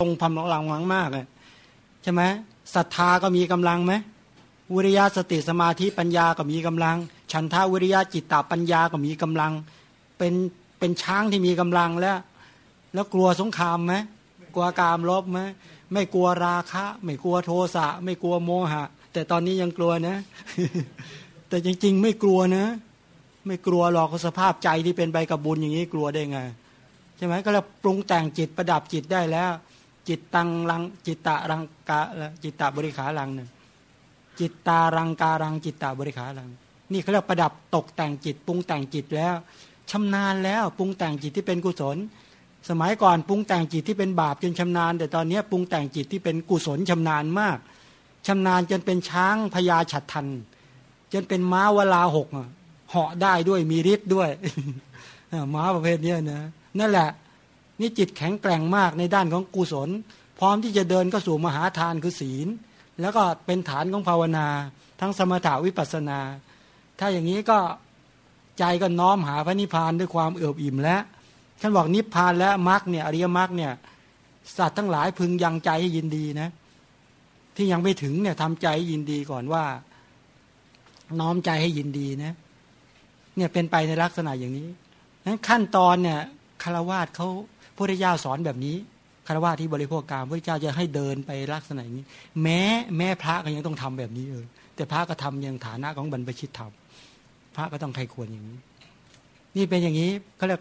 ตรงพำลังมังมากเลยใช่ไหมศรัทธาก็มีกำลังไหมวิริยะสติสมาธิปัญญาก็มีกำลัง ฉันทาวิริยะจิตตปัญญาก็มีกำลัง เป็นเป็นช้างที่มีกำลังแล้ว แล้วกลัวสงครามไหมกลัวกามลบไหมไม่กลัวราคะ ไม่กลัวโทสะ ไม่กลัวโมหะ แต่ตอนนี้ยังกลัวนะ แต่จริง ๆ ไม่กลัวนะ ไม่กลัวหรอกสภาพใจที่เป็นใบกับบุญอย่างนี้กลัวได้ไงใช่ไหมก็แล้วปรุงแต่งจิตประดับจิตได้แล้ว จิตตังรังจิตตะรังกาจิตตะบริขารังหนึ่งจิตตารังการังจิตตะบริขารัง นี่เขาเรียกประดับตกแต่งจิตปรุงแต่งจิตแล้วชำนาญแล้วปรุงแต่งจิตที่เป็นกุศล สมัยก่อนปรุงแต่งจิตที่เป็นบาปจนชำนาญ แต่ตอนนี้ปรุงแต่งจิตที่เป็นกุศลชำนาญมากชำนาญจนเป็นช้างพญาฉัดทันจนเป็นม้าวลาหกเหาะได้ด้วยมีฤทธิ์ด้วยม้าประเภทนี้นะนั่นแหละ นี่จิตแข็งแกร่งมากในด้านของกุศล พร้อมที่จะเดินก็สู่มหาทานคือศีล แล้วก็เป็นฐานของภาวนา ทั้งสมถาวิปัสนา ถ้าอย่างนี้ก็ใจก็น้อมหาพระนิพพานด้วยความเอือบอิ่มแล้วท่านบอกนิพพานและมรรคเนี่ยอริยมรรคเนี่ยสัตว์ทั้งหลายพึงยังใจให้ยินดีนะ ที่ยังไม่ถึงเนี่ยทำใจให้ยินดีก่อนว่า น้อมใจให้ยินดีนะ เนี่ยเป็นไปในลักษณะอย่างนี้นั้นขั้นตอนเนี่ยคารวาสเขา พระเจ้าสอนแบบนี้คารวาสที่บริโภคกรรมพระเจ้าจะให้เดินไปลักษณะอย่างนี้ แม้แม่พระก็ยังต้องทำแบบนี้เออแต่พระก็ทำอย่างฐานะของบรรพชิตธรรมพระก็ต้องใครควรอย่างนี้ นี่เป็นอย่างนี้เขาเรียก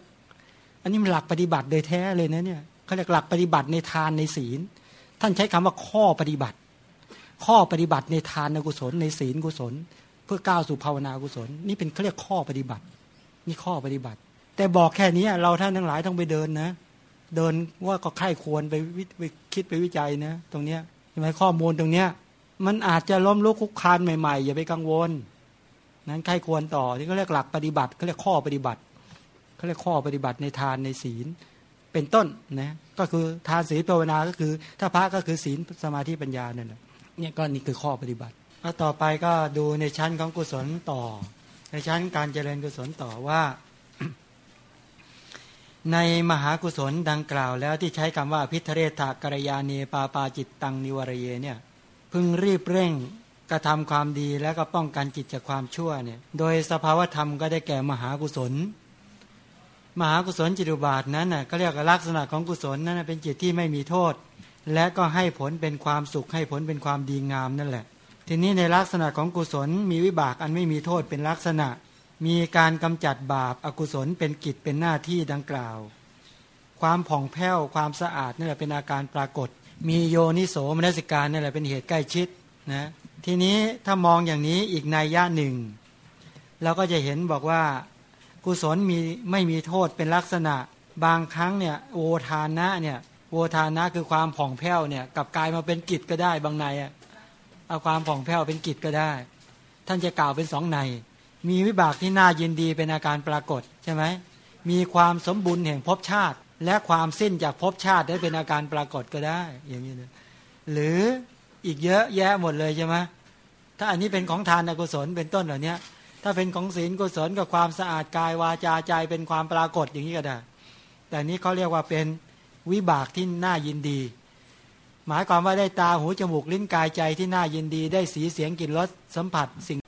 อันนี้มันหลักปฏิบัติโดยแท้เลยนะเนี่ยเขาเรียกหลักปฏิบัติในทานในศีล ท่านใช้คำว่าข้อปฏิบัติ ข้อปฏิบัติในทานในกุศล ในศีลกุศล เพื่อก้าวสู่ภาวนากุศล นี่เป็นเขาเรียกข้อปฏิบัตินี่ข้อปฏิบัติ แต่บอกแค่นี้เราท่านทั้งหลายต้องไปเดินนะ เดินว่าก็ใครควรไปไปคิดไปวิจัยนะ ตรงเนี้ยใช่ไหมข้อมูลตรงเนี้ย มันอาจจะล้มลุกคุกคานใหม่ๆ อย่าไปกังวล นั้นใครควรต่อที่เขาเรียกหลักปฏิบัติเขาเรียกข้อปฏิบัติเขาเรียกข้อปฏิบัติในทานในศีล เป็นต้นนะก็คือทานศีลภาวนาก็คือ ถ้าพระก็คือศีลสมาธิปัญญานั่นแหละเนี่ยก็นี่คือข้อปฏิบัติแล้วต่อไปก็ดูในชั้นของกุศลต่อ ในชั้นการเจริญกุศลต่อว่า ในมหากุศลดังกล่าวแล้วที่ใช้คำว่าพิทเรธากรยาเนปาปาจิตตังนิวรเยเนี่ยพึงรีบเร่งกระทำความดีแล้วก็ป้องกันจิตจากความชั่วเนี่ยโดยสภาวธรรมก็ได้แก่มหากุศล มหากุศลจิตุบาทนั้นน่ะก็เรียกลักษณะของกุศลนั้นเป็นจิตที่ไม่มีโทษ และก็ให้ผลเป็นความสุขให้ผลเป็นความดีงามนั่นแหละ ทีนี้ในลักษณะของกุศลมีวิบากอันไม่มีโทษเป็นลักษณะ มีการกำจัดบาปอากุศลเป็นกิจเป็นหน้าที่ดังกล่าว ความผ่องแผ้วความสะอาดนั่แหละเป็นอาการปรากฏ มีโยนิโสมนสิการนั่แหละเป็นเหตุใกล้ชิดนะทีนี้ถ้ามองอย่างนี้อีกนัยยะหนึ่งเราก็จะเห็นบอกว่ากุศลมีไม่มีโทษเป็นลักษณะ บางครั้งเนี่ยโอทานะเนี่ยโอทานะคือความผ่องแผ้วเนี่ยกับกลายมาเป็นกิจก็ได้บางในอะเอาความผ่องแผ้วเป็นกิจก็ได้ ท่านจะกล่าวเป็นสองใน มีวิบากที่น่ายินดีเป็นอาการปรากฏใช่ไหมมีความสมบูรณ์แห่งภพชาติ และความสิ้นจากภพชาติได้เป็นอาการปรากฏก็ได้ อย่างนี้นะหรืออีกเยอะแยะหมดเลยใช่ไหมถ้าอันนี้เป็นของทานกุศลเป็นต้นเหล่านี้ถ้าเป็นของศีลกุศลกับความสะอาดกายวาจาใจเป็นความปรากฏอย่างนี้ก็ได้ แต่นี้เขาเรียกว่าเป็นวิบากที่น่ายินดี หมายความว่าได้ตาหูจมูกลิ้นกายใจที่น่ายินดี ได้สีเสียงกลิ่นรสสัมผัสสิ่ง